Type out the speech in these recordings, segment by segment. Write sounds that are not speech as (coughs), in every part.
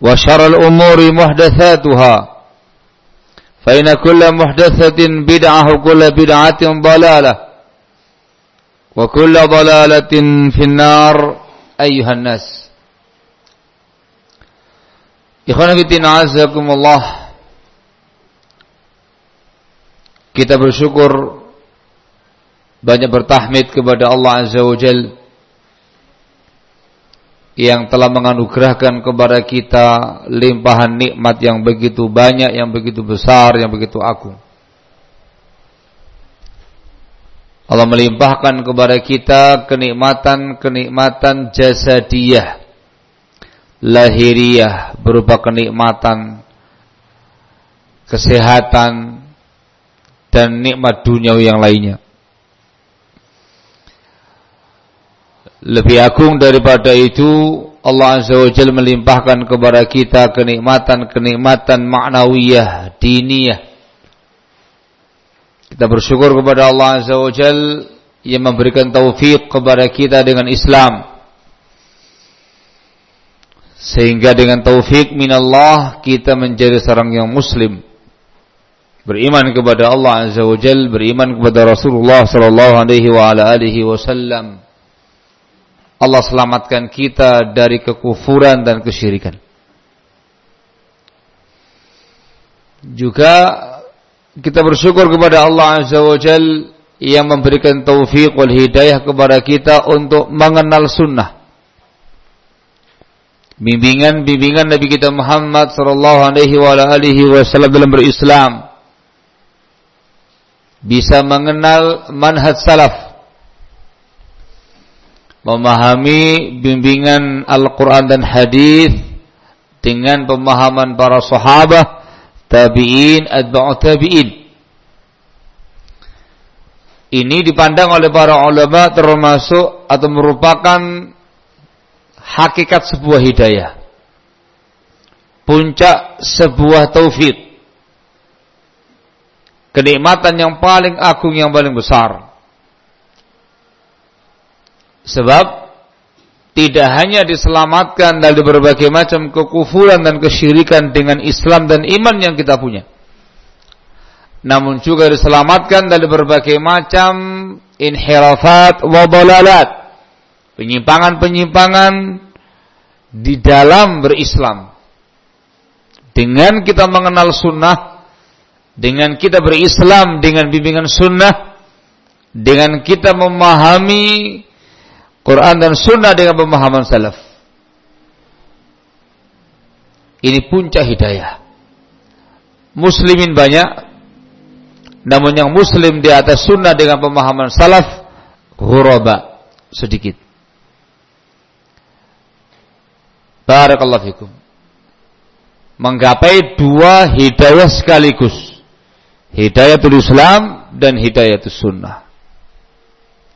وشر الأمور محدثاتها فإن كل محدثة بدعة وكل بدعة ضلالة وكل ضلالة في النار أيها الناس إخوانا في الدين عزكم الله kita bersyukur banyak bertahmid kepada Allah Azza wa Jalla yang telah menganugerahkan kepada kita limpahan nikmat yang begitu banyak, yang begitu besar, yang begitu agung. Allah melimpahkan kepada kita kenikmatan-kenikmatan jasadiyah, lahiriah berupa kenikmatan kesehatan dan nikmat dunia yang lainnya. Lebih agung daripada itu Allah Azza wa Jal melimpahkan kepada kita kenikmatan-kenikmatan ma'nawiyah, diniyah. Kita bersyukur kepada Allah Azza wa Jal yang memberikan taufik kepada kita dengan Islam. Sehingga dengan taufik minallah kita menjadi seorang yang muslim. Beriman kepada Allah Azza wa Jal, beriman kepada Rasulullah sallallahu alaihi wa alihi wasallam Allah selamatkan kita dari kekufuran dan kesyirikan. Juga kita bersyukur kepada Allah Azza wa Jal yang memberikan taufik wal hidayah kepada kita untuk mengenal sunnah. Bimbingan-bimbingan Nabi kita Muhammad sallallahu alaihi wa alihi wasallam dalam berislam. Bisa mengenal manhaj salaf memahami bimbingan Al-Quran dan Hadis dengan pemahaman para sahabat, tabi'in, adba'u tabi'in. Ini dipandang oleh para ulama termasuk atau merupakan hakikat sebuah hidayah. Puncak sebuah taufik. Kenikmatan yang paling agung yang paling besar. Sebab tidak hanya diselamatkan dari berbagai macam kekufuran dan kesyirikan dengan Islam dan iman yang kita punya. Namun juga diselamatkan dari berbagai macam inhirafat wa dalalat. Penyimpangan-penyimpangan di dalam berislam. Dengan kita mengenal sunnah, dengan kita berislam dengan bimbingan sunnah, dengan kita memahami Quran dan Sunnah dengan pemahaman salaf. Ini puncak hidayah. Muslimin banyak, namun yang muslim di atas sunnah dengan pemahaman salaf ghuraba sedikit barakallahu fikum menggapai dua hidayah sekaligus hidayatul Islam dan hidayatul sunnah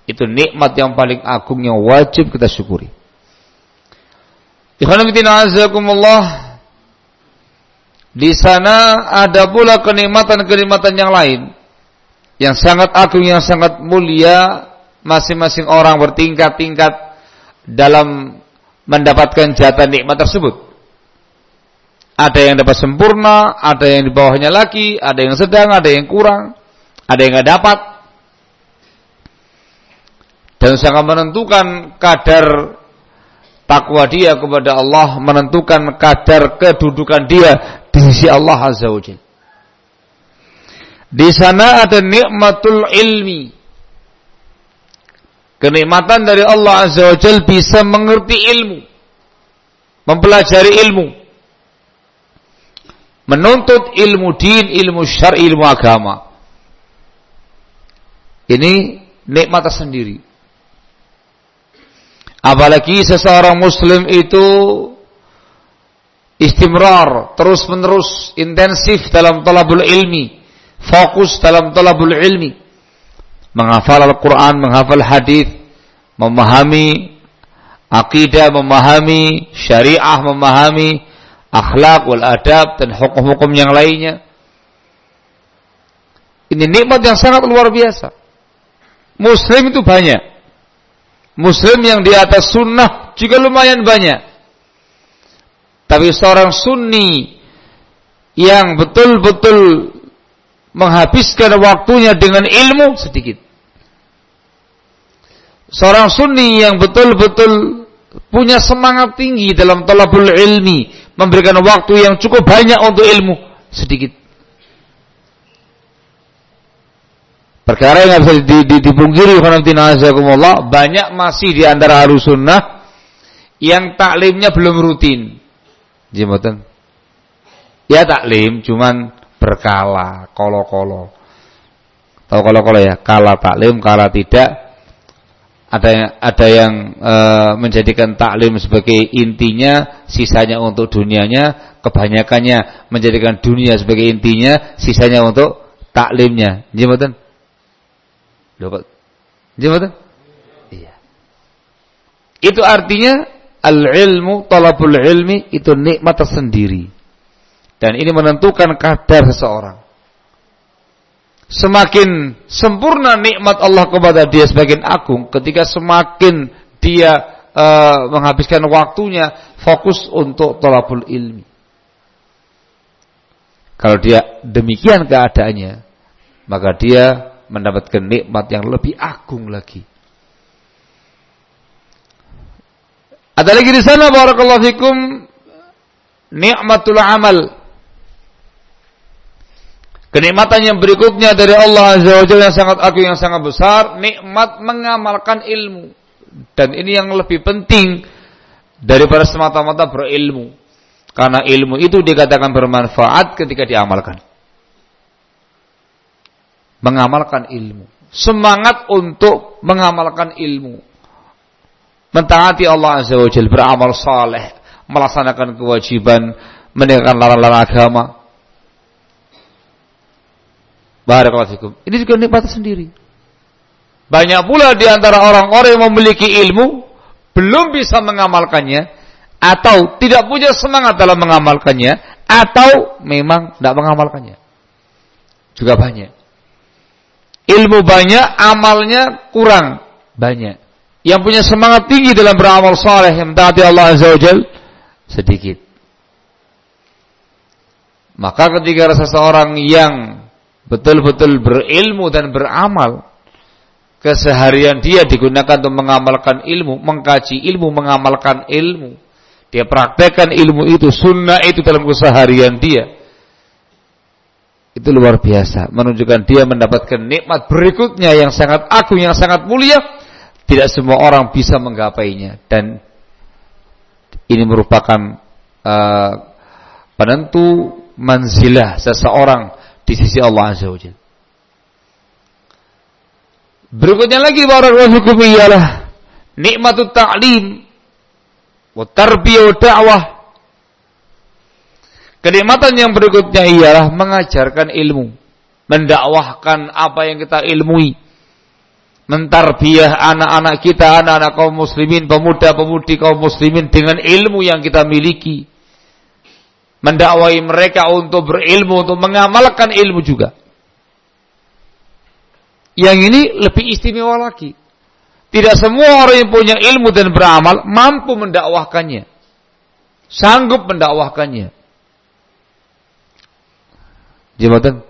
itu nikmat yang paling agung yang wajib kita syukuri di sana ada pula kenikmatan-kenikmatan yang lain yang sangat agung, yang sangat mulia. Masing-masing orang bertingkat-tingkat dalam mendapatkan jatah nikmat tersebut. Ada yang dapat sempurna, ada yang di bawahnya lagi, ada yang sedang, ada yang kurang, ada yang nggak dapat. Dan sangat menentukan kadar takwa dia kepada Allah, menentukan kadar kedudukan dia di sisi Allah Azza wa Jalla. Di sana ada nikmatul ilmi. Kenikmatan dari Allah Azza wa Jalla bisa mengerti ilmu. Mempelajari ilmu. Menuntut ilmu din, ilmu syar'i, ilmu agama. Ini nikmat tersendiri. Apalagi seseorang muslim itu istimrar, terus menerus intensif dalam talabul ilmi, fokus dalam talabul ilmi, menghafal Al-Quran, menghafal hadis, memahami akidah, memahami syariah, memahami akhlak wal adab dan hukum-hukum yang lainnya. Ini nikmat yang sangat luar biasa. Muslim itu banyak. Muslim yang di atas sunnah juga lumayan banyak. Tapi seorang sunni yang betul-betul menghabiskan waktunya dengan ilmu sedikit. Seorang sunni yang betul-betul punya semangat tinggi dalam talabul ilmi, memberikan waktu yang cukup banyak untuk ilmu sedikit. Perkara yang bisa dipungkiri banyak masih di antara harus sunnah yang taklimnya belum rutin. Jembatan. Ya taklim cuman berkala, kolo-kolo. Tahu kolo-kolo ya? Kala taklim, kala tidak. Ada yang ada yang e, menjadikan taklim sebagai intinya, sisanya untuk dunianya, kebanyakannya menjadikan dunia sebagai intinya, sisanya untuk taklimnya. Jembatan. Jembatan? Iya. Itu artinya al-ilmu, talabul ilmi itu nikmat tersendiri. Dan ini menentukan kadar seseorang. Semakin sempurna nikmat Allah kepada dia semakin agung ketika semakin dia uh, menghabiskan waktunya fokus untuk talabul ilmi. Kalau dia demikian keadaannya, maka dia mendapatkan nikmat yang lebih agung lagi. Ada lagi di sana barakallahu fikum nikmatul amal. Kenikmatan yang berikutnya dari Allah Azza wa Jalla yang sangat agung yang sangat besar, nikmat mengamalkan ilmu. Dan ini yang lebih penting daripada semata-mata berilmu. Karena ilmu itu dikatakan bermanfaat ketika diamalkan. Mengamalkan ilmu. Semangat untuk mengamalkan ilmu mentaati Allah Azza wa Jalla, beramal saleh, melaksanakan kewajiban, meninggalkan larang-larang agama. Barakallahu. Ini juga nikmat sendiri. Banyak pula di antara orang-orang yang memiliki ilmu belum bisa mengamalkannya atau tidak punya semangat dalam mengamalkannya atau memang tidak mengamalkannya. Juga banyak. Ilmu banyak, amalnya kurang banyak yang punya semangat tinggi dalam beramal saleh yang mentaati Allah Azza wa Jal sedikit. Maka ketika seseorang yang betul-betul berilmu dan beramal, keseharian dia digunakan untuk mengamalkan ilmu, mengkaji ilmu, mengamalkan ilmu. Dia praktekkan ilmu itu, sunnah itu dalam keseharian dia. Itu luar biasa, menunjukkan dia mendapatkan nikmat berikutnya yang sangat agung, yang sangat mulia, tidak semua orang bisa menggapainya. Dan ini merupakan uh, penentu manzilah seseorang di sisi Allah Azza wa Berikutnya lagi barakallahu fikum ialah nikmatut ta'lim wa tarbiyah wa da'wah. Kenikmatan yang berikutnya ialah mengajarkan ilmu, mendakwahkan apa yang kita ilmui, mentarbiah anak-anak kita, anak-anak kaum muslimin, pemuda-pemudi kaum muslimin dengan ilmu yang kita miliki. Mendakwai mereka untuk berilmu, untuk mengamalkan ilmu juga. Yang ini lebih istimewa lagi. Tidak semua orang yang punya ilmu dan beramal mampu mendakwahkannya. Sanggup mendakwahkannya. Jabatan?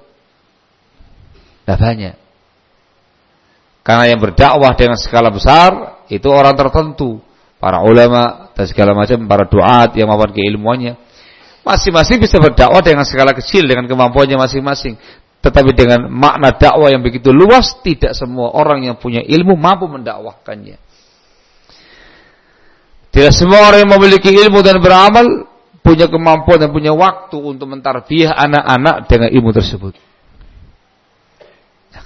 Tidak banyak. Karena yang berdakwah dengan skala besar itu orang tertentu, para ulama dan segala macam, para doat yang mempunyai keilmuannya. Masing-masing bisa berdakwah dengan skala kecil dengan kemampuannya masing-masing. Tetapi dengan makna dakwah yang begitu luas, tidak semua orang yang punya ilmu mampu mendakwahkannya. Tidak semua orang yang memiliki ilmu dan beramal punya kemampuan dan punya waktu untuk mentarbiah anak-anak dengan ilmu tersebut.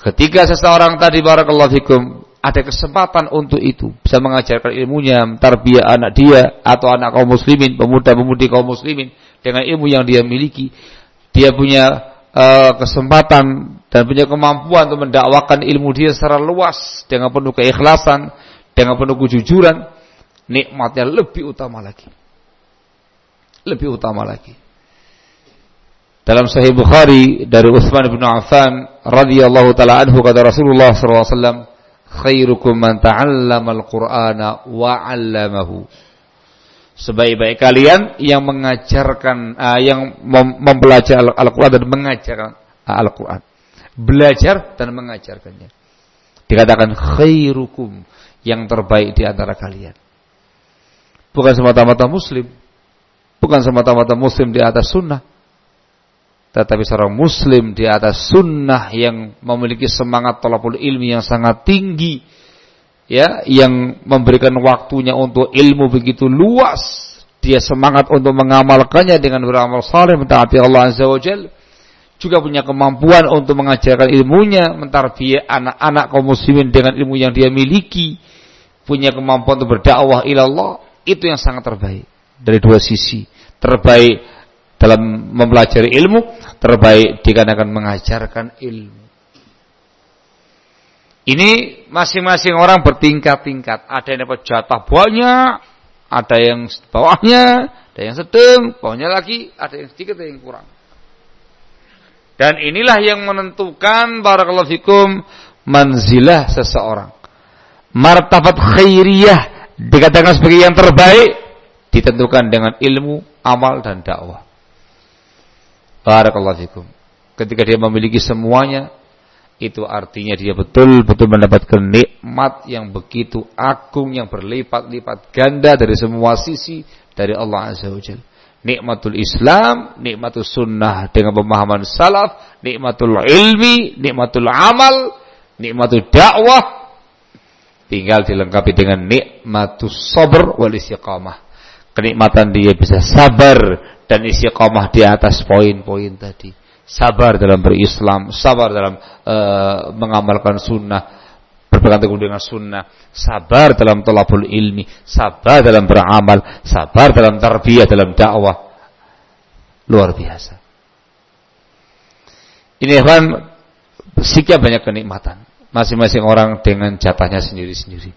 Ketika seseorang tadi barakallahu fikum ada kesempatan untuk itu, bisa mengajarkan ilmunya, tarbiyah anak dia atau anak kaum muslimin, pemuda-pemudi kaum muslimin dengan ilmu yang dia miliki, dia punya uh, kesempatan dan punya kemampuan untuk mendakwakan ilmu dia secara luas dengan penuh keikhlasan, dengan penuh kejujuran, nikmatnya lebih utama lagi. Lebih utama lagi. Dalam Sahih Bukhari dari Utsman bin Affan radhiyallahu taala anhu kata Rasulullah wasallam, "Khairukum man ta'allama al-Qur'ana wa 'allamahu." Sebaik-baik kalian yang mengajarkan uh, yang mem mempelajari Al-Qur'an dan mengajarkan Al-Qur'an. Belajar dan mengajarkannya. Dikatakan khairukum yang terbaik di antara kalian. Bukan semata-mata muslim. Bukan semata-mata muslim di atas sunnah. Tetapi seorang muslim di atas sunnah yang memiliki semangat tolapul ilmi yang sangat tinggi ya yang memberikan waktunya untuk ilmu begitu luas dia semangat untuk mengamalkannya dengan beramal saleh mentaati Allah azza wajalla juga punya kemampuan untuk mengajarkan ilmunya mentarbiyah anak-anak kaum muslimin dengan ilmu yang dia miliki punya kemampuan untuk berdakwah ilallah itu yang sangat terbaik dari dua sisi terbaik dalam mempelajari ilmu terbaik dikarenakan mengajarkan ilmu. Ini masing-masing orang bertingkat-tingkat. Ada yang dapat jatah banyak, ada yang bawahnya, ada yang sedang, bawahnya lagi, ada yang sedikit, ada yang kurang. Dan inilah yang menentukan barakallahu fikum manzilah seseorang. Martabat khairiyah dikatakan sebagai yang terbaik ditentukan dengan ilmu, amal dan dakwah. Barakallahu fikum. Ketika dia memiliki semuanya, itu artinya dia betul-betul mendapatkan nikmat yang begitu agung yang berlipat-lipat ganda dari semua sisi dari Allah Azza wa Jalla. Nikmatul Islam, nikmatul sunnah dengan pemahaman salaf, nikmatul ilmi, nikmatul amal, nikmatul dakwah, tinggal dilengkapi dengan nikmatul sabr wal istiqamah. Kenikmatan dia bisa sabar dan istiqamah di atas poin-poin tadi. Sabar dalam berislam, sabar dalam uh, mengamalkan sunnah, berpegang teguh dengan sunnah, sabar dalam tolabul ilmi, sabar dalam beramal, sabar dalam tarbiyah, dalam dakwah. Luar biasa. Ini kan sekian banyak kenikmatan. Masing-masing orang dengan jatahnya sendiri-sendiri.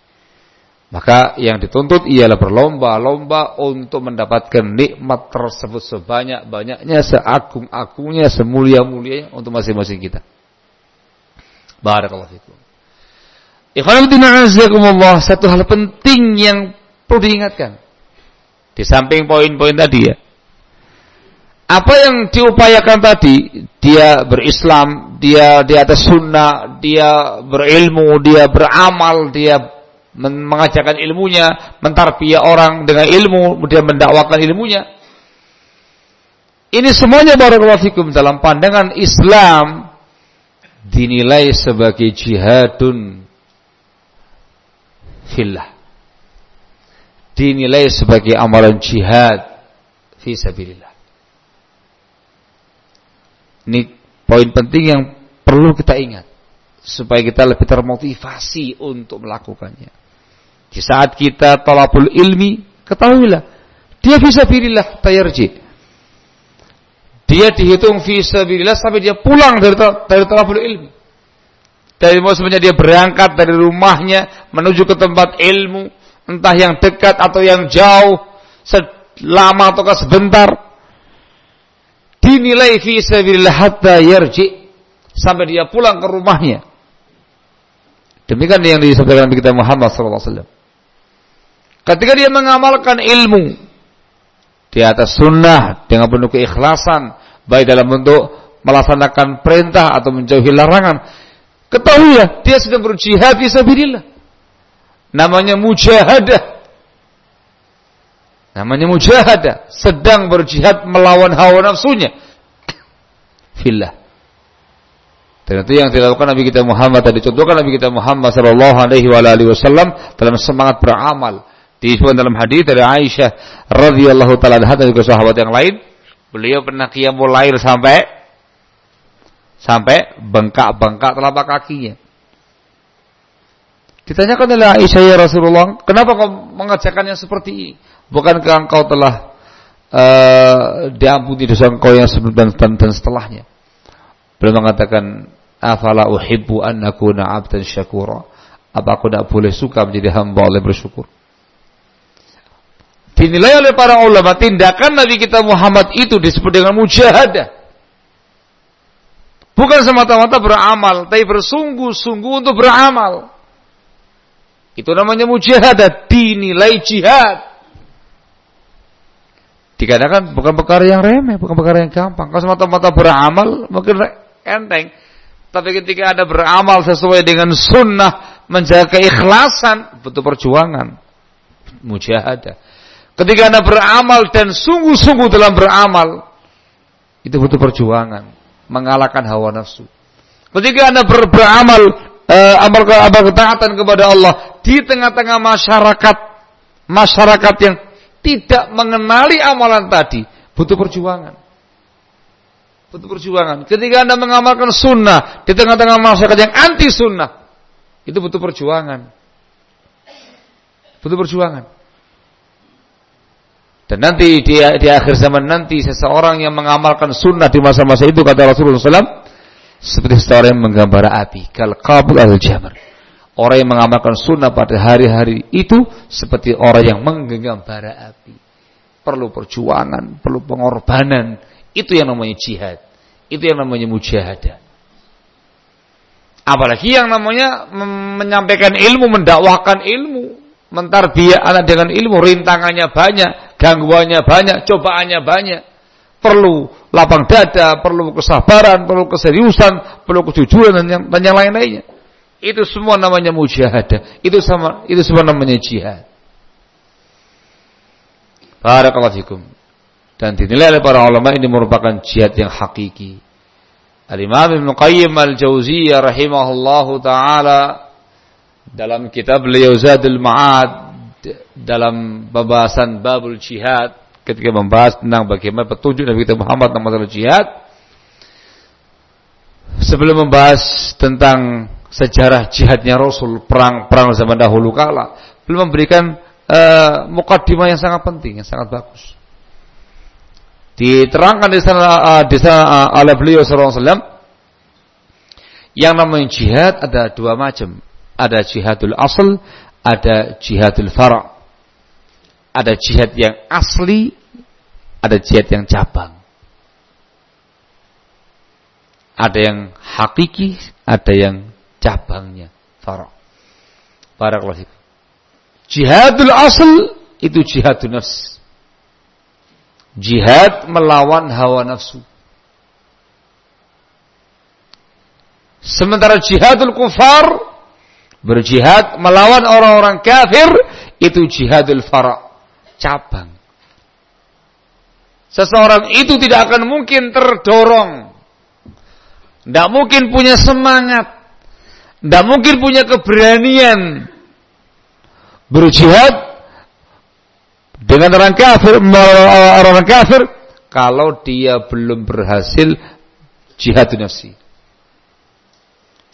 Maka yang dituntut ialah berlomba-lomba untuk mendapatkan nikmat tersebut sebanyak-banyaknya, seagung-agungnya, semulia-mulianya untuk masing-masing kita. Barakallahu fikum. Ikhwanuddin satu hal penting yang perlu diingatkan. Di samping poin-poin tadi ya. Apa yang diupayakan tadi, dia berislam, dia di atas sunnah, dia berilmu, dia beramal, dia mengajarkan ilmunya, mentarbiyah orang dengan ilmu, kemudian mendakwakan ilmunya. Ini semuanya barakallahu fikum dalam pandangan Islam dinilai sebagai jihadun fillah. Dinilai sebagai amalan jihad fi sabilillah. Ini poin penting yang perlu kita ingat. supaya kita lebih termotivasi untuk melakukannya. Di saat kita talabul ilmi, ketahuilah dia bisa pilihlah tayarji. Dia dihitung fisabilillah sampai dia pulang dari dari talabul ilmi. Dari sebenarnya dia berangkat dari rumahnya menuju ke tempat ilmu, entah yang dekat atau yang jauh, selama atau sebentar. Dinilai fisabilillah hatta yarji sampai dia pulang ke rumahnya. Demikian yang disebutkan Nabi kita Muhammad SAW. Ketika dia mengamalkan ilmu di atas sunnah dengan penuh keikhlasan, baik dalam bentuk melaksanakan perintah atau menjauhi larangan, ketahui ya dia sedang berjihad di. Namanya mujahadah. Namanya mujahadah, sedang berjihad melawan hawa nafsunya. (coughs) Dan itu yang dilakukan Nabi kita Muhammad tadi contohkan Nabi kita Muhammad sallallahu alaihi wasallam dalam semangat beramal. Disebutkan dalam hadis dari Aisyah radhiyallahu taala dan juga sahabat yang lain, beliau pernah qiyamul lail sampai sampai bengkak-bengkak telapak kakinya. Ditanyakan oleh Aisyah ya Rasulullah, kenapa kau mengerjakan yang seperti ini? Bukankah engkau telah uh, diampuni dosa engkau yang sebelum dan, dan setelahnya? Beliau mengatakan, afala uhibbu an nakuna abdan syakura. Apa aku tidak boleh suka menjadi hamba oleh bersyukur? Dinilai oleh para ulama tindakan Nabi kita Muhammad itu disebut dengan mujahadah. Bukan semata-mata beramal, tapi bersungguh-sungguh untuk beramal. Itu namanya mujahadah, dinilai jihad. Dikatakan bukan perkara yang remeh, bukan perkara yang gampang. Kalau semata-mata beramal, mungkin enteng. Tapi ketika ada beramal sesuai dengan sunnah, menjaga keikhlasan, butuh perjuangan. Mujahadah. Ketika anda beramal dan sungguh-sungguh dalam beramal, itu butuh perjuangan. Mengalahkan hawa nafsu. Ketika anda ber beramal, eh, amal, amal ketaatan kepada Allah, di tengah-tengah masyarakat, masyarakat yang tidak mengenali amalan tadi, butuh perjuangan butuh perjuangan. Ketika Anda mengamalkan sunnah di tengah-tengah masyarakat yang anti sunnah, itu butuh perjuangan. Butuh perjuangan. Dan nanti di, di akhir zaman nanti seseorang yang mengamalkan sunnah di masa-masa itu kata Rasulullah SAW seperti seseorang yang menggambar api kal qabul al jamar. Orang yang mengamalkan sunnah pada hari-hari itu seperti orang yang menggenggam bara api. Perlu perjuangan, perlu pengorbanan, itu yang namanya jihad. Itu yang namanya mujahadah. Apalagi yang namanya menyampaikan ilmu, mendakwahkan ilmu, mentarbiyah anak dengan ilmu, rintangannya banyak, gangguannya banyak, cobaannya banyak. Perlu lapang dada, perlu kesabaran, perlu keseriusan, perlu kejujuran dan yang, dan yang lain-lainnya. Itu semua namanya mujahadah. Itu sama itu semua namanya jihad. Barakallahu fikum dan dinilai oleh para ulama ini merupakan jihad yang hakiki. Al-Imam Ibn Qayyim Al-Jauziyah rahimahullahu taala dalam kitab beliau Zadul Ma'ad dalam pembahasan babul jihad ketika membahas tentang bagaimana petunjuk Nabi kita Muhammad tentang masalah jihad sebelum membahas tentang sejarah jihadnya Rasul perang-perang zaman dahulu kala belum memberikan uh, mukaddimah yang sangat penting yang sangat bagus Diterangkan di sana uh, di sana uh, oleh beliau sallallahu alaihi wasallam yang namanya jihad ada dua macam. Ada jihadul asal, ada jihadul fara. Ada jihad yang asli, ada jihad yang cabang. Ada yang hakiki, ada yang cabangnya, fara. Barakallahu Jihadul asal itu jihadul nafs Jihad melawan hawa nafsu. Sementara jihadul kufar berjihad melawan orang-orang kafir itu jihadul fara cabang. Seseorang itu tidak akan mungkin terdorong. Tidak mungkin punya semangat. Tidak mungkin punya keberanian berjihad dengan orang kafir orang kafir kalau dia belum berhasil jihad nafsi.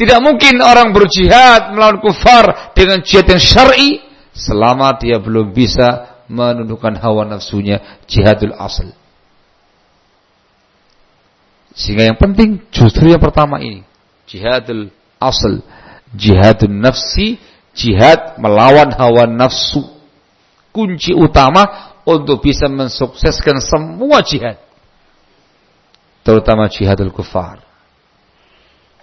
Tidak mungkin orang berjihad melawan kufar dengan jihad yang syar'i selama dia belum bisa menundukkan hawa nafsunya jihadul asal. Sehingga yang penting justru yang pertama ini jihadul asal, jihadul nafsi, jihad melawan hawa nafsu. Kunci utama untuk bisa mensukseskan semua jihad. Terutama jihadul kufar.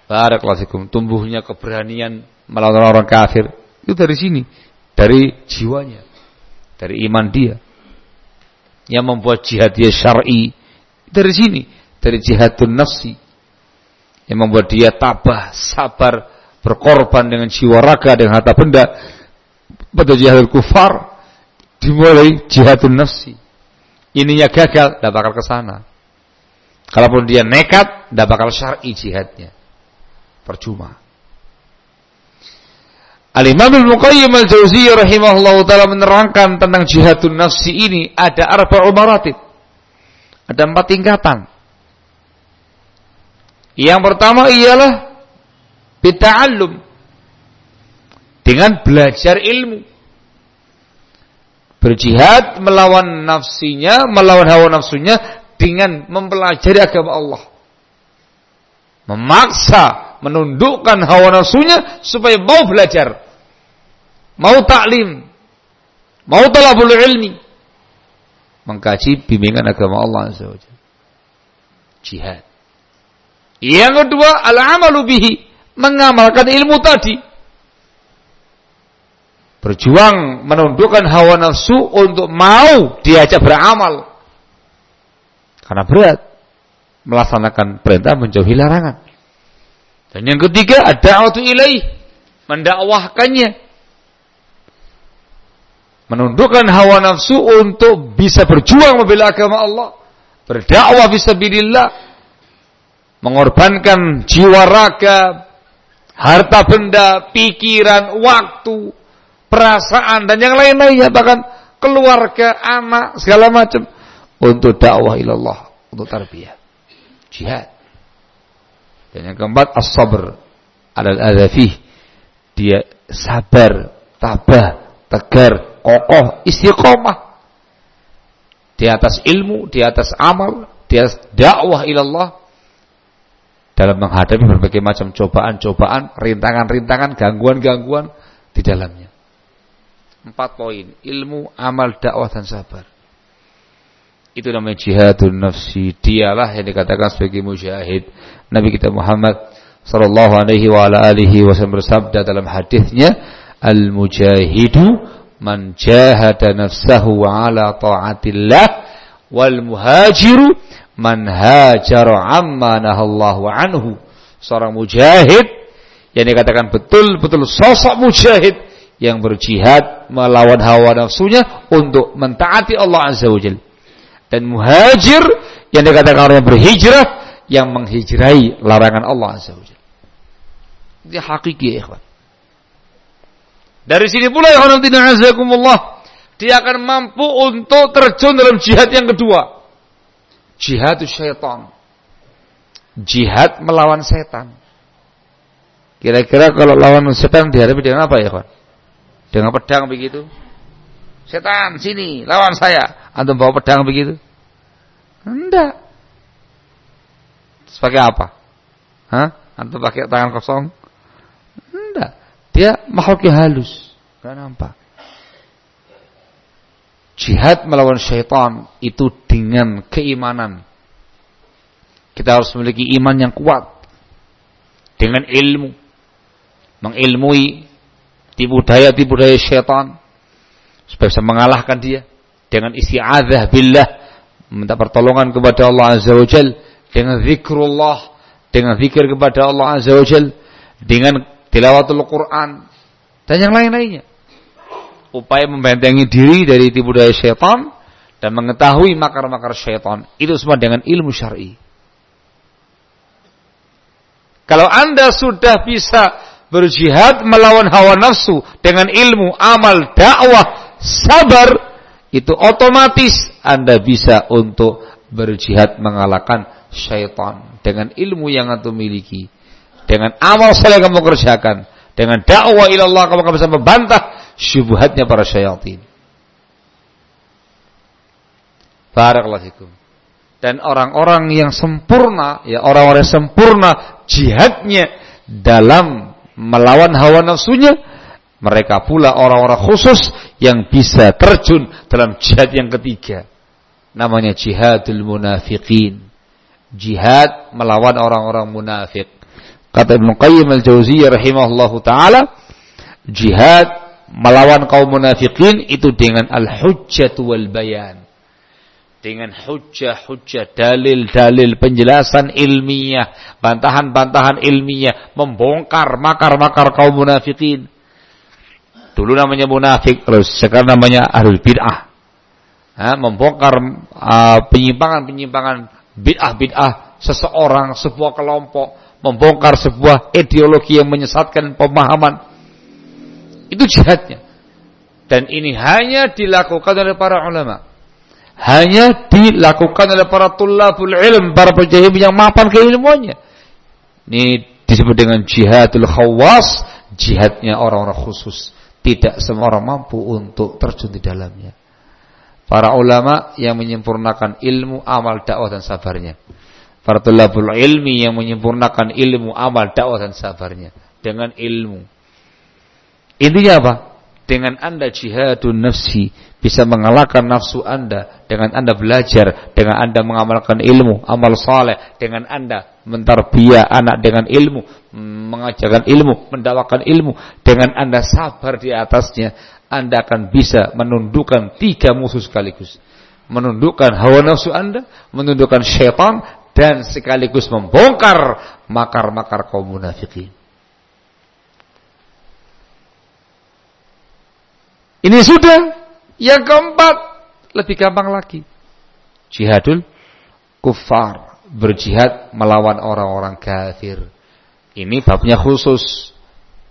Barakallahu tumbuhnya keberanian melawan orang kafir itu dari sini, dari jiwanya, dari iman dia. Yang membuat jihad dia syar'i dari sini, dari jihadun nafsi. Yang membuat dia tabah, sabar, berkorban dengan jiwa raga dengan harta benda pada jihadul kufar dimulai jihadun nafsi. Ininya gagal, tidak bakal ke sana. Kalaupun dia nekat, tidak bakal syar'i jihadnya percuma. Al-Imam Al-Muqayyim Al-Jauziyah rahimahullah taala menerangkan tentang jihadun nafsi ini ada arba'u maratib. Ada empat tingkatan. Yang pertama ialah bita'allum dengan belajar ilmu. Berjihad melawan nafsinya, melawan hawa nafsunya dengan mempelajari agama Allah. Memaksa menundukkan hawa nafsunya supaya mau belajar, mau taklim, mau talabul ilmi, mengkaji bimbingan agama Allah Azza Jihad. Yang kedua, al-amalu bihi, mengamalkan ilmu tadi. Berjuang menundukkan hawa nafsu untuk mau diajak beramal. Karena berat melaksanakan perintah menjauhi larangan. Dan yang ketiga ada waktu ilaih mendakwahkannya menundukkan hawa nafsu untuk bisa berjuang membela agama Allah, berdakwah fisabilillah, mengorbankan jiwa raga, harta benda, pikiran, waktu, perasaan dan yang lain-lainnya bahkan keluarga, anak, segala macam untuk dakwah ilallah, untuk tarbiyah. Jihad. Dan yang keempat as-sabr alal adafih. Dia sabar, tabah, tegar, kokoh, istiqomah. Di atas ilmu, di atas amal, di atas dakwah ilallah dalam menghadapi berbagai macam cobaan-cobaan, rintangan-rintangan, gangguan-gangguan di dalamnya. Empat poin, ilmu, amal, dakwah, dan sabar. Itu namanya jihadun nafsi. Dialah yang dikatakan sebagai mujahid. Nabi kita Muhammad sallallahu alaihi wa ala alihi wasallam bersabda dalam hadisnya, "Al-mujahidu man jahada nafsahu ala ta'atillah wal muhajiru man hajara amma nahallahu anhu." Seorang mujahid yang dikatakan betul-betul sosok mujahid yang berjihad melawan hawa nafsunya untuk mentaati Allah Azza wa Jalla dan muhajir yang dikatakan orang yang berhijrah yang menghijrai larangan Allah Azza wa Ini hakiki ya ikhwan. Dari sini pula ya tidak azakumullah dia akan mampu untuk terjun dalam jihad yang kedua. Jihad syaitan. Jihad melawan setan. Kira-kira kalau lawan setan dihadapi dengan apa ya kawan? Dengan pedang begitu? Setan, sini, lawan saya. Antum bawa pedang begitu? Enggak. Sebagai apa? Hah? Antum pakai tangan kosong? Enggak. Dia makhluk yang halus. Enggak nampak. Jihad melawan syaitan itu dengan keimanan. Kita harus memiliki iman yang kuat. Dengan ilmu. Mengilmui tipu daya-tipu daya syaitan supaya bisa mengalahkan dia dengan isti'adzah billah minta pertolongan kepada Allah Azza wa Jal dengan zikrullah dengan zikir kepada Allah Azza wa Jal dengan tilawatul Quran dan yang lain-lainnya. Upaya membentengi diri dari tipu daya syaitan dan mengetahui makar-makar syaitan. Itu semua dengan ilmu syar'i. Kalau anda sudah bisa berjihad melawan hawa nafsu dengan ilmu, amal, dakwah, sabar, itu otomatis Anda bisa untuk berjihad mengalahkan syaitan dengan ilmu yang Anda miliki, dengan amal saleh kamu kerjakan, dengan dakwah ilallah kamu akan bisa membantah syubhatnya para syaitan. Barakallahu. Dan orang-orang yang sempurna, ya orang-orang yang sempurna jihadnya dalam melawan hawa nafsunya, mereka pula orang-orang khusus yang bisa terjun dalam jihad yang ketiga. Namanya jihadul munafiqin. Jihad melawan orang-orang munafik. Kata Ibn Qayyim al-Jauziyah rahimahullahu taala, jihad melawan kaum munafikin itu dengan al-hujjah wal bayan. Dengan hujjah-hujjah, dalil-dalil, penjelasan ilmiah, bantahan-bantahan ilmiah, membongkar makar-makar kaum munafikin Dulu namanya munafik, terus sekarang namanya ahlul bid'ah. Ha, membongkar uh, penyimpangan-penyimpangan bid'ah-bid'ah seseorang, sebuah kelompok, membongkar sebuah ideologi yang menyesatkan pemahaman. Itu jihadnya. Dan ini hanya dilakukan oleh para ulama. Hanya dilakukan oleh para tulabul ilm, para penjahit yang mapan keilmuannya. Ini disebut dengan jihadul khawas, jihadnya orang-orang khusus. Tidak semua orang mampu untuk terjun di dalamnya. Para ulama yang menyempurnakan ilmu, amal, dakwah dan sabarnya. Para tulabul ilmi yang menyempurnakan ilmu, amal, dakwah dan sabarnya dengan ilmu. Intinya apa? Dengan Anda jihadun nafsi bisa mengalahkan nafsu Anda dengan Anda belajar, dengan Anda mengamalkan ilmu, amal saleh, dengan Anda mentarbiyah anak dengan ilmu, mengajarkan ilmu, mendakwakan ilmu, dengan Anda sabar di atasnya, Anda akan bisa menundukkan tiga musuh sekaligus. Menundukkan hawa nafsu Anda, menundukkan syaitan, dan sekaligus membongkar makar-makar kaum munafikin. Ini sudah. Yang keempat, lebih gampang lagi. Jihadul kufar berjihad melawan orang-orang kafir. Ini babnya khusus.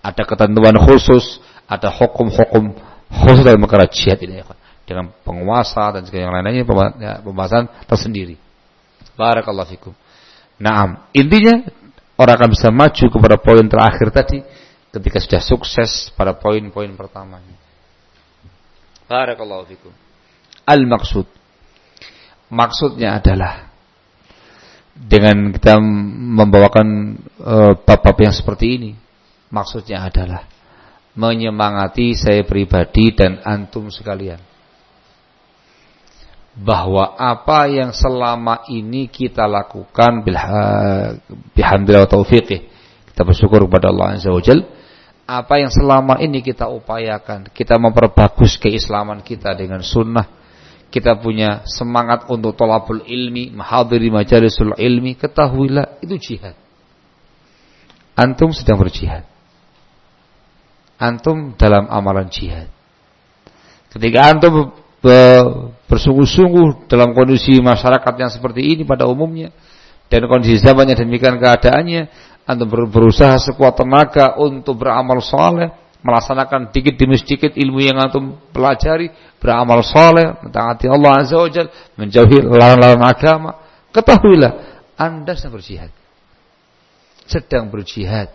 Ada ketentuan khusus, ada hukum-hukum khusus dalam perkara jihad ini ya, dengan penguasa dan segala yang lainnya ya, pembahasan tersendiri. Barakallahu fikum. Nah, intinya orang akan bisa maju kepada poin terakhir tadi ketika sudah sukses pada poin-poin pertamanya. Barakallahu fikum. Al-maksud. Maksudnya adalah dengan kita membawakan eh, bab-bab uh, yang seperti ini maksudnya adalah menyemangati saya pribadi dan antum sekalian bahwa apa yang selama ini kita lakukan bihamdillah taufiqih kita bersyukur kepada Allah Azza wa Jal apa yang selama ini kita upayakan kita memperbagus keislaman kita dengan sunnah kita punya semangat untuk tolabul ilmi, menghadiri majalisul ilmi, ketahuilah itu jihad. Antum sedang berjihad. Antum dalam amalan jihad. Ketika antum bersungguh-sungguh dalam kondisi masyarakat yang seperti ini pada umumnya dan kondisi zamannya demikian keadaannya, antum berusaha sekuat tenaga untuk beramal soleh, melaksanakan dikit demi sedikit ilmu yang antum pelajari, beramal soleh, mentaati Allah Azza wa menjauhi larangan-larangan agama, ketahuilah Anda sedang berjihad. Sedang berjihad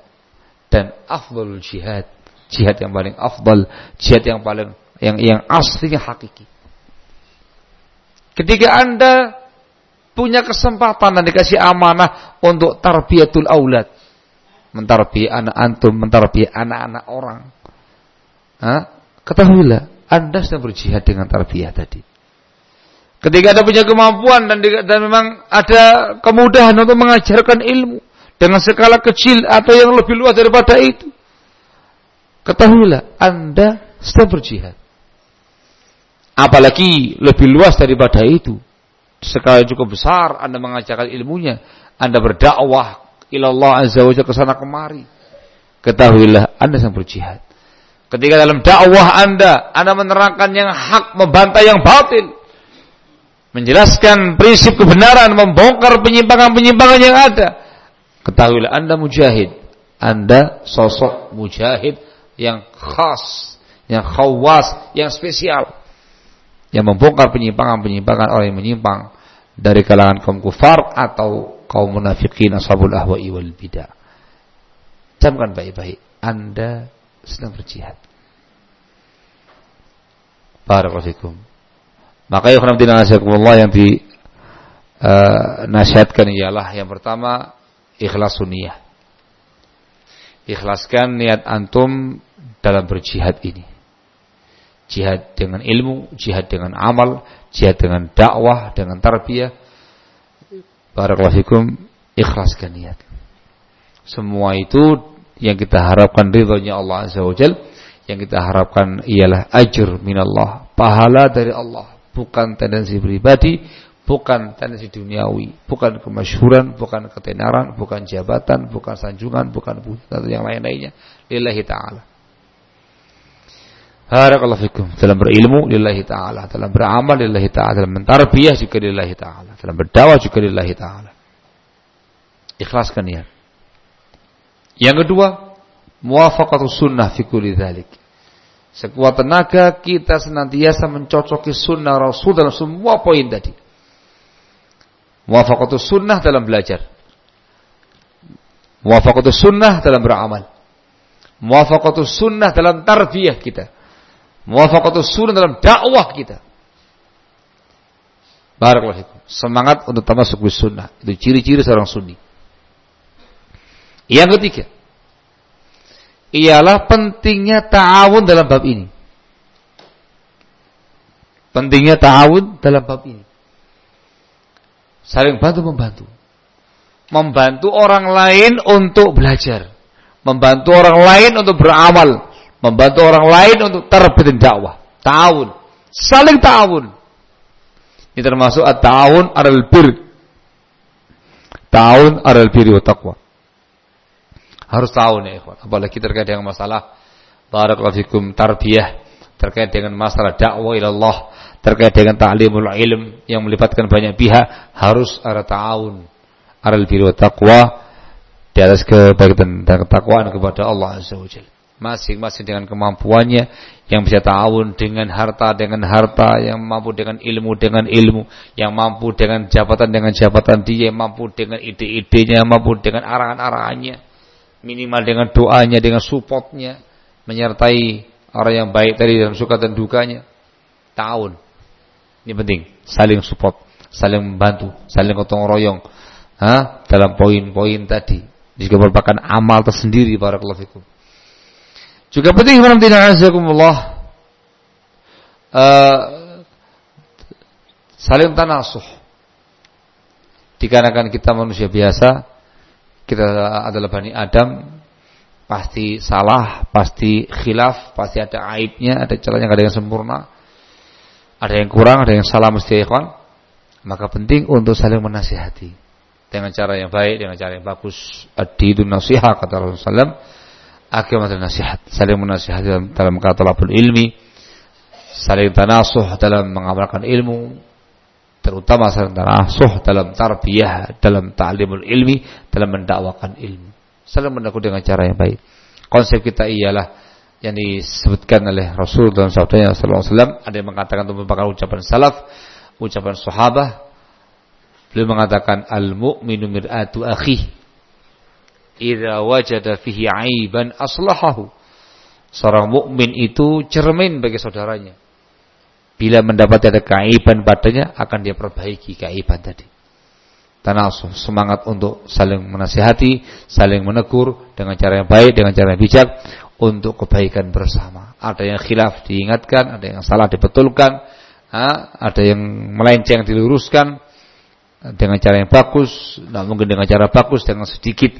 dan afdal jihad, jihad yang paling afdal, jihad yang paling yang yang aslinya hakiki. Ketika Anda punya kesempatan dan dikasih amanah untuk tarbiyatul aulad, mentarbi anak antum, mentarbi anak-anak orang, Ha? Ketahuilah, Anda sedang berjihad dengan tarbiyah tadi. Ketika Anda punya kemampuan dan, dan memang ada kemudahan untuk mengajarkan ilmu dengan skala kecil atau yang lebih luas daripada itu, ketahuilah Anda sedang berjihad. Apalagi lebih luas daripada itu, skala cukup besar Anda mengajarkan ilmunya, Anda berdakwah ilallah azza wa ke sana kemari. Ketahuilah Anda sedang berjihad. Ketika dalam dakwah Anda, Anda menerangkan yang hak, membantah yang batil. Menjelaskan prinsip kebenaran, membongkar penyimpangan-penyimpangan yang ada. Ketahuilah Anda mujahid. Anda sosok mujahid yang khas, yang khawas, yang spesial. Yang membongkar penyimpangan-penyimpangan orang yang menyimpang dari kalangan kaum kufar atau kaum munafikin ashabul ahwa'i wal bidah. camkan baik-baik. Anda sedang berjihad. Barakallahu Maka ya Allah yang di uh, nasihatkan ialah yang pertama ikhlas sunnah. Ikhlaskan niat antum dalam berjihad ini. Jihad dengan ilmu, jihad dengan amal, jihad dengan dakwah, dengan tarbiyah. Barakallahu fikum, ikhlaskan niat. Semua itu yang kita harapkan ridhonya Allah Azza wa Jal, yang kita harapkan ialah ajr minallah, pahala dari Allah, bukan tendensi pribadi, bukan tendensi duniawi, bukan kemasyhuran, bukan ketenaran, bukan jabatan, bukan sanjungan, bukan atau yang lain-lainnya. Lillahi taala. Barakallahu fikum. Dalam berilmu lillahi ta'ala. Dalam beramal lillahi ta'ala. Dalam mentarbiyah juga lillahi ta'ala. Dalam berdakwah juga lillahi ta'ala. Ikhlaskan niat. Yang kedua, muwafaqatu sunnah fi kulli dhalik. Sekuat tenaga kita senantiasa mencocoki sunnah Rasul dalam semua poin tadi. Muwafaqatu sunnah dalam belajar. Muwafaqatu sunnah dalam beramal. Muwafaqatu sunnah dalam tarbiyah kita Muwafaqatus sunnah dalam dakwah kita. Barakallahu Semangat untuk termasuk sunnah. Itu ciri-ciri seorang sunni. Yang ketiga. Ialah pentingnya ta'awun dalam bab ini. Pentingnya ta'awun dalam bab ini. Saling bantu-membantu. Membantu orang lain untuk belajar. Membantu orang lain untuk beramal membantu orang lain untuk terbitin dakwah. Ta'awun. Saling ta'awun. Ini termasuk at-ta'awun alal bir. Ta'awun alal. Harus tahu nih ikhwan. Apalagi terkait dengan masalah barakallahu fikum tarbiyah, terkait dengan masalah dakwah ila Allah, terkait dengan ta'limul ilm yang melibatkan banyak pihak, harus ada ta'awun alal bir wa taqwa di atas kebaikan dan ketakwaan kepada Allah Azza wa Jalla masing-masing dengan kemampuannya yang bisa ta'awun dengan harta dengan harta yang mampu dengan ilmu dengan ilmu yang mampu dengan jabatan dengan jabatan dia yang mampu dengan ide-idenya mampu dengan arahan-arahannya minimal dengan doanya dengan supportnya menyertai orang yang baik tadi dalam suka dan dukanya. Ta'awun. Ini penting. Saling support saling membantu saling gotong royong. Ha? dalam poin-poin tadi. Juga merupakan amal tersendiri para fikum juga penting tidak azakumullah uh, saling tanasuh. Dikarenakan kita manusia biasa, kita adalah Bani Adam, pasti salah, pasti khilaf, pasti ada aibnya, ada celahnya, ada yang sempurna. Ada yang kurang, ada yang salah mesti ikhwan. Maka penting untuk saling menasihati dengan cara yang baik, dengan cara yang bagus. Ad-didun nasihat kata Rasulullah dan nasihat, saling menasihati dalam, dalam katalabul ilmi, saling tanasuh dalam mengamalkan ilmu, terutama saling tanasuh dalam tarbiyah, dalam ta'limul ilmi, dalam mendakwakan ilmu. Saling mendakwa dengan cara yang baik. Konsep kita ialah yang disebutkan oleh Rasul dalam sabdanya sallallahu alaihi wasallam ada yang mengatakan itu merupakan ucapan salaf, ucapan sahabat. Beliau mengatakan al-mu'minu mir'atu akhi idza wajada fihi aiban aslahahu. Seorang mukmin itu cermin bagi saudaranya. Bila mendapat ada keaiban padanya, akan dia perbaiki keaiban tadi. Tanasuh, semangat untuk saling menasihati, saling menegur dengan cara yang baik, dengan cara yang bijak untuk kebaikan bersama. Ada yang khilaf diingatkan, ada yang salah dibetulkan, ada yang melenceng diluruskan dengan cara yang bagus, tidak mungkin dengan cara bagus, dengan sedikit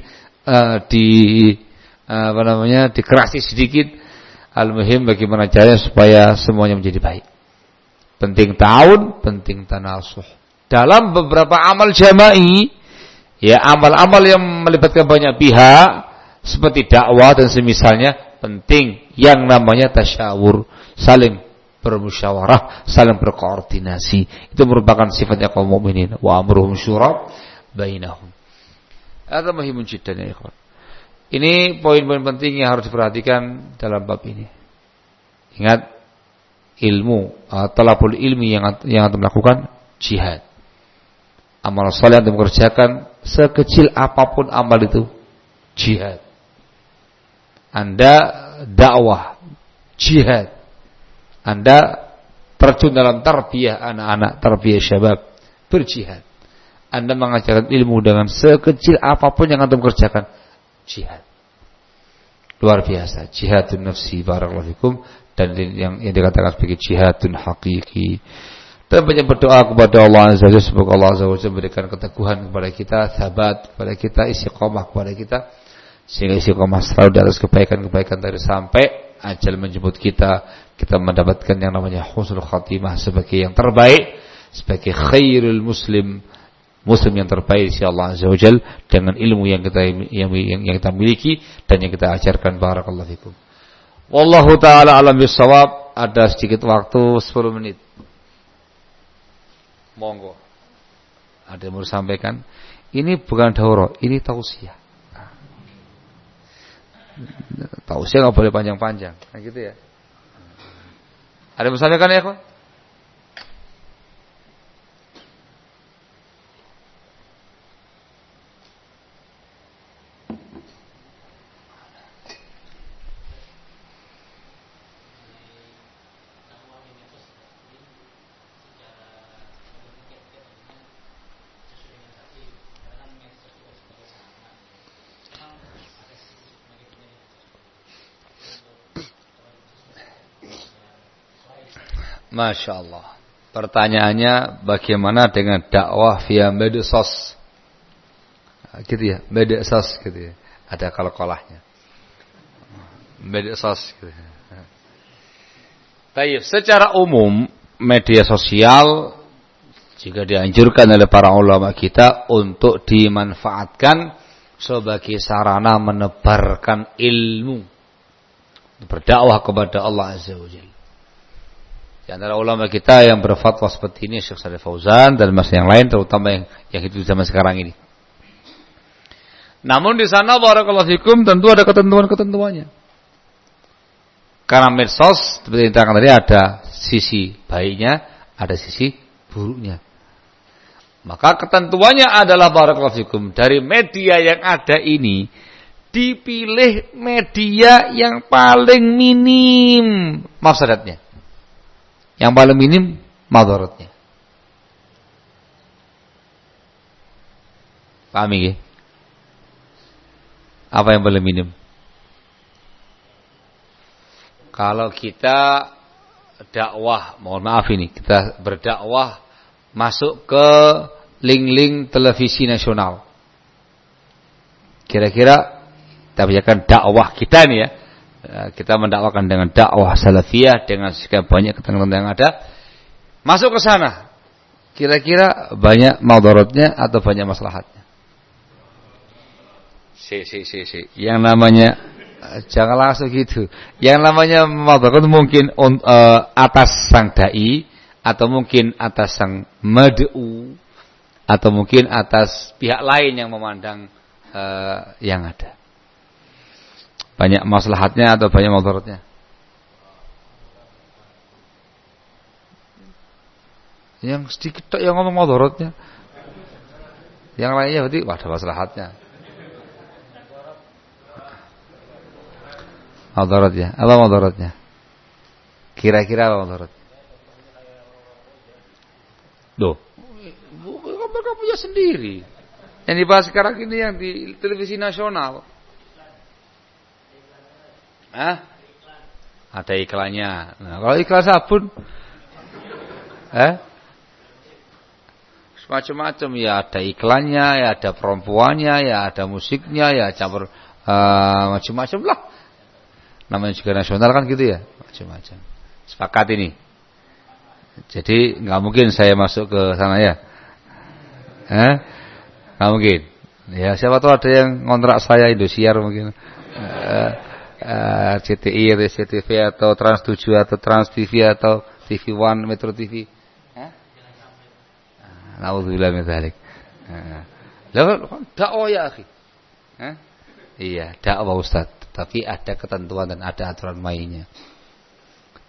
uh, di uh, apa namanya dikerasi sedikit al-muhim bagaimana caranya supaya semuanya menjadi baik. Penting tahun, penting tanasuh. Dalam beberapa amal jama'i, ya amal-amal yang melibatkan banyak pihak seperti dakwah dan semisalnya penting yang namanya tasyawur, saling bermusyawarah, saling berkoordinasi. Itu merupakan sifatnya kaum mukminin. Wa amruhum syura bainahum. Ada muhimun jiddan ya ikhwan. Ini poin-poin penting yang harus diperhatikan dalam bab ini. Ingat ilmu talabul ilmi yang yang antum lakukan jihad. Amal soleh yang kerjakan sekecil apa pun amal itu jihad. Anda dakwah, jihad. Anda terjun dalam tarbiyah anak-anak, tarbiyah syabab, berjihad. Anda mengajarkan ilmu dengan sekecil apa pun yang Anda kerjakan, jihad. Luar biasa, jihadun nafsi barakallahu fikum. Dan yang yang dikatakan sebagai jihadun hakiki. Dan banyak berdoa kepada Allah Azza wa semoga Allah Azza wa memberikan keteguhan kepada kita, sahabat kepada kita, istiqomah kepada kita. Sehingga istiqomah selalu di atas kebaikan-kebaikan dari sampai ajal menjemput kita, kita mendapatkan yang namanya husnul khatimah sebagai yang terbaik, sebagai khairul muslim, muslim yang terbaik insya Allah Azza wa dengan ilmu yang kita yang, yang, yang kita miliki dan yang kita ajarkan barakallahu fikum. Wallahu taala alam bisawab. Ada sedikit waktu 10 menit. Monggo. Ada yang mau sampaikan? Ini bukan daurah, ini tausiah. Tausiah nggak boleh panjang-panjang. Nah gitu ya. Ada yang mau sampaikan ya, Pak? Masya Allah. Pertanyaannya bagaimana dengan dakwah via medsos? Gitu ya, medsos gitu ya. Ada kalau-kolahnya. Medsos gitu. Ya. Baik, secara umum media sosial jika dianjurkan oleh para ulama kita untuk dimanfaatkan sebagai sarana menebarkan ilmu berdakwah kepada Allah Azza wa Jalla. Di antara ulama kita yang berfatwa seperti ini Syekh Saleh Fauzan dan masa yang lain terutama yang yang hidup zaman sekarang ini. Namun di sana barakallahu fikum tentu ada ketentuan-ketentuannya. Karena medsos seperti yang tadi ada sisi baiknya, ada sisi buruknya. Maka ketentuannya adalah barakallahu fikum dari media yang ada ini dipilih media yang paling minim mafsadatnya. Yang paling minim madaratnya. Paham ini? Apa yang paling minim? Kalau kita dakwah, mohon maaf ini, kita berdakwah masuk ke link-link televisi nasional. Kira-kira kita biarkan dakwah kita nih ya, kita mendakwakan dengan dakwah salafiyah dengan sekian banyak ketentuan yang ada. Masuk ke sana. Kira-kira banyak madaratnya atau banyak maslahatnya? Si si si si. Yang namanya eh, jangan langsung gitu. Yang namanya madarat mungkin uh, atas sang dai atau mungkin atas sang mad'u atau mungkin atas pihak lain yang memandang uh, yang ada banyak maslahatnya atau banyak mudaratnya? Yang sedikit tak yang ngomong mudaratnya. Yang lainnya berarti wah ada maslahatnya. Mudaratnya. Apa mudaratnya? Kira-kira apa mudaratnya? Loh, mereka punya sendiri. Yang dibahas sekarang ini yang di televisi nasional. Hah? Ada iklannya. Nah, kalau iklan sabun, eh? Macam-macam ya ada iklannya, ya ada perempuannya, ya ada musiknya, ya campur uh, macam-macam lah. Namanya juga nasional kan gitu ya, macam-macam. Sepakat ini. Jadi nggak mungkin saya masuk ke sana ya. Eh? Nggak mungkin. Ya siapa tahu ada yang ngontrak saya Indosiar mungkin. Eh, uh, eh, CTI atau CTV atau Trans 7 atau Trans TV atau TV One Metro TV. Nauzubillah min dzalik. Lah dakwah ya, akhi. Hah? Iya, dakwah Ustaz. Tapi ada ketentuan dan ada aturan mainnya.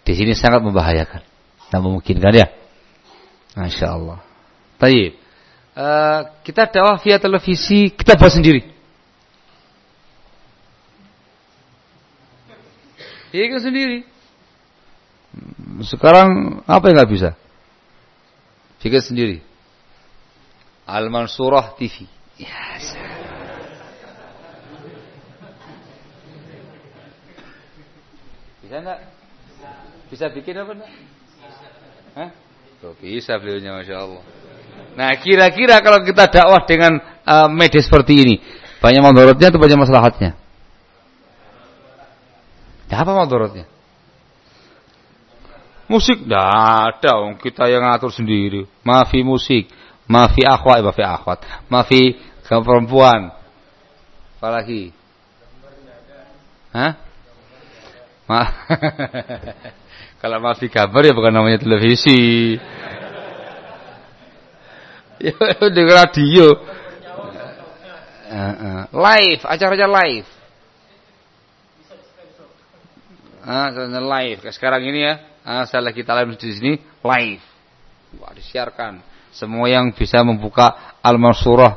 Di sini sangat membahayakan. Nah, memungkinkan ya. Masya Allah. Taib. Uh, kita dakwah via televisi, kita buat sendiri. Bikin sendiri. Sekarang apa yang nggak bisa? Bikin sendiri. Al-Mansurah TV. Ya, bisa enggak? Bisa bikin apa enggak? Hah? Oh, bisa beliaunya Masya Allah. Nah kira-kira kalau kita dakwah dengan uh, media seperti ini, banyak mandorotnya atau banyak maslahatnya? Ya, apa mandorotnya? Musik tidak ada, kita yang ngatur sendiri. Maafi musik, maafi akhwat, maafi akhwat, maafi perempuan. Apalagi? Hah? Ma (laughs) Kalau maafi kabar ya bukan namanya televisi. (laughs) ya di radio. live, acaranya live. Ah, live. Sekarang ini ya, ah, saya lagi talim di sini live. Wah, disiarkan. Semua yang bisa membuka Al-Mansurah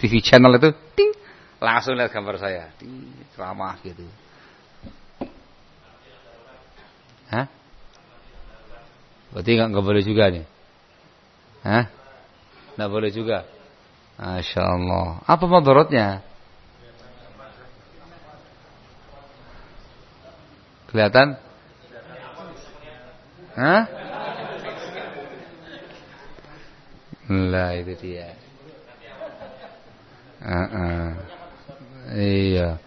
TV channel itu, ting, langsung lihat gambar saya. Ting, ramah gitu. Hah? Berarti nggak boleh juga nih. Hah? Tidak boleh juga. Masya Allah. Apa madorotnya? Kelihatan? Hah? Lah itu dia. Uh -uh. Iya.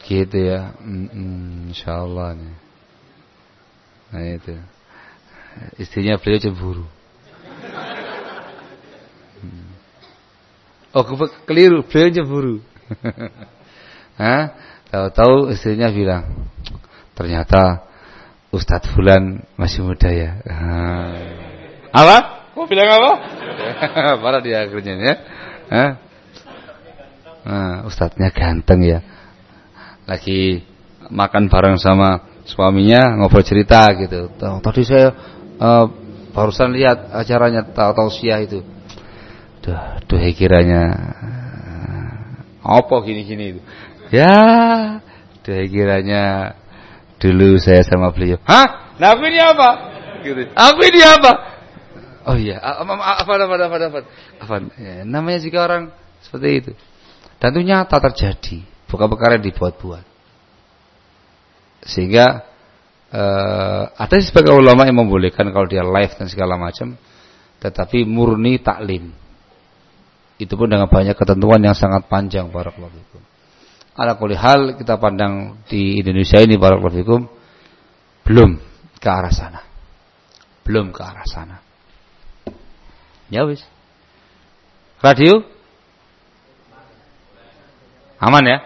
Gitu ya. Mm -mm, Insya Allah nih. Nah itu. Istrinya beliau cemburu. Oh keliru, beliau cemburu. (laughs) Hah? Tahu-tahu istrinya bilang, ternyata Ustadz Fulan masih muda ya. Apa? Mau bilang apa? (laughs) Parah dia akhirnya ya. Nah, Ustadznya ganteng ya. Lagi makan bareng sama suaminya ngobrol cerita gitu. Tadi saya uh, barusan lihat acaranya sia itu Duh, duh kiranya apa gini-gini itu. Ya, duh kiranya dulu saya sama beliau. Hah? Nah aku ini apa? Gitu. Aku ini apa? Oh iya, apa apa apa apa apa. Ya, namanya jika orang seperti itu. Dan itu nyata terjadi, bukan perkara yang dibuat-buat. Sehingga uh, ada sebagai ulama yang membolehkan kalau dia live dan segala macam, tetapi murni taklim. Itu pun dengan banyak ketentuan yang sangat panjang barakallahu fikum. Ala kulli hal kita pandang di Indonesia ini barakallahu belum ke arah sana. Belum ke arah sana. Ya wis. Radio? Aman ya?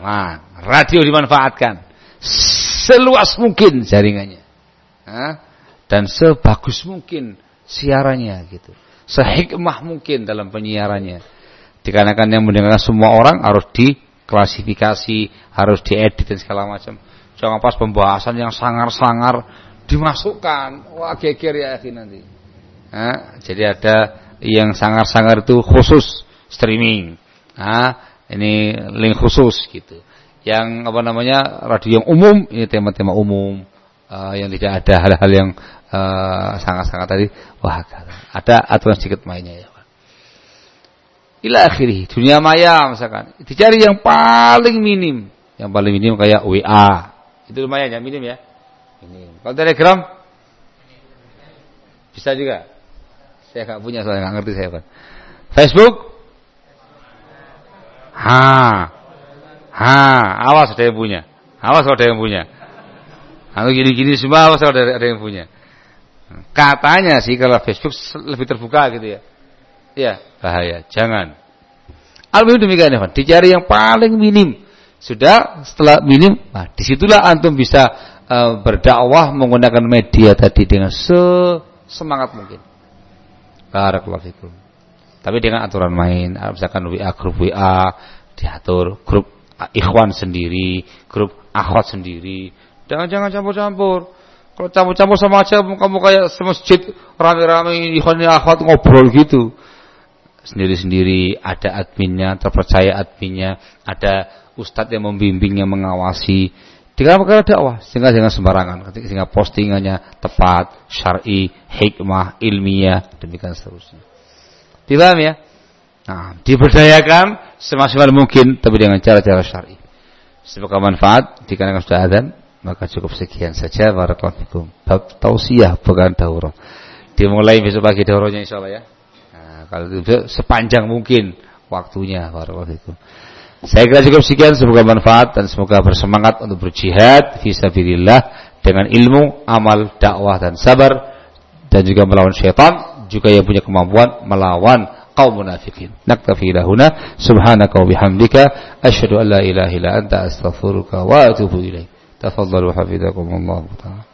Aman. Radio dimanfaatkan seluas mungkin jaringannya. Dan sebagus mungkin siarannya gitu sehikmah mungkin dalam penyiarannya. Dikarenakan yang mendengarkan semua orang harus diklasifikasi, harus diedit dan segala macam. Jangan pas pembahasan yang sangar-sangar dimasukkan. Wah geger ya akhi nanti. Nah, jadi ada yang sangar-sangar itu khusus streaming. Nah, ini link khusus gitu. Yang apa namanya radio yang umum ini tema-tema umum uh, yang tidak ada hal-hal yang sangat-sangat uh, tadi wah ada aturan sedikit mainnya ya ila akhiri dunia maya misalkan. Dicari yang paling minim. Yang paling minim kayak WA itu lumayan ya minim ya. Minim. Kalau telegram? Bisa juga. Saya nggak punya saya nggak ngerti saya kan Facebook? Ha. Ha. Awas ada yang punya. Awas ada yang punya. Atau gini-gini semua awas ada, ada yang punya. Katanya sih kalau Facebook lebih terbuka gitu ya. Ya, bahaya. Jangan. Alhamdulillah demikian ya, Dicari yang paling minim. Sudah setelah minim, nah di situlah antum bisa uh, berdakwah menggunakan media tadi dengan semangat mungkin. Barakallahu. Tapi dengan aturan main, misalkan WA grup WA diatur, grup ikhwan sendiri, grup akhwat sendiri. Jangan jangan campur-campur. Kalau campur-campur sama aja kamu kayak semasjid rame-rame ikhwan akhwat ngobrol gitu. Sendiri-sendiri ada adminnya, terpercaya adminnya, ada ustadz yang membimbing, yang mengawasi. Dengan perkara dakwah, sehingga jangan sembarangan. Sehingga postingannya tepat, syar'i, hikmah, ilmiah, demikian seterusnya. Dipaham ya? Nah, diberdayakan semaksimal mungkin, tapi dengan cara-cara syar'i. Semoga manfaat, dikarenakan sudah adzan, maka cukup sekian saja. Barakallahu fikum. Bab tausiah bukan daurah. Dimulai besok pagi daurahnya insyaallah ya. Kalau itu sepanjang mungkin waktunya. Fikum. Saya kira cukup sekian semoga manfaat dan semoga bersemangat untuk berjihad fisabilillah dengan ilmu, amal, dakwah dan sabar dan juga melawan syaitan juga yang punya kemampuan melawan kaum munafikin. Naktafi lahuna subhanaka wa bihamdika asyhadu an la ilaha illa anta astaghfiruka wa atubu ilaik. Tafadhalu hafizakumullah ta'ala.